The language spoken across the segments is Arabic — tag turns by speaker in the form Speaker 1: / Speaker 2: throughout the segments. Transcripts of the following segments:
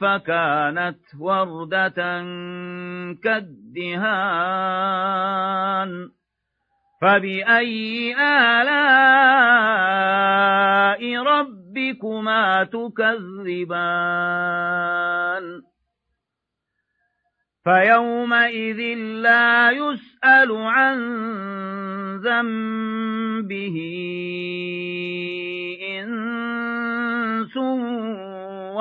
Speaker 1: فكانت وردة كالدهان. فبأي آلاء ربكما تكذبان؟ فيومئذ لا يسأل عن ذنبه.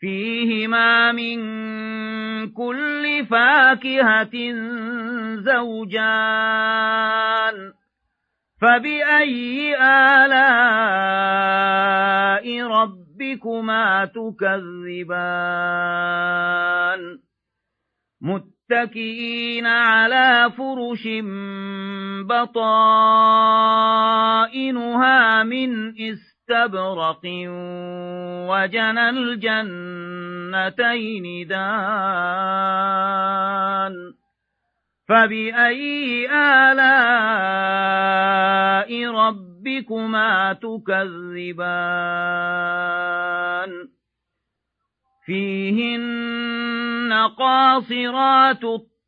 Speaker 1: فيهما من كل فاكهة زوجان فبأي آلاء ربكما تكذبان؟ متكئين على فرش بطائنها من استبرق وجنى الجنتين دان فبأي آلاء ربكما تكذبان؟ فيهن قاصرات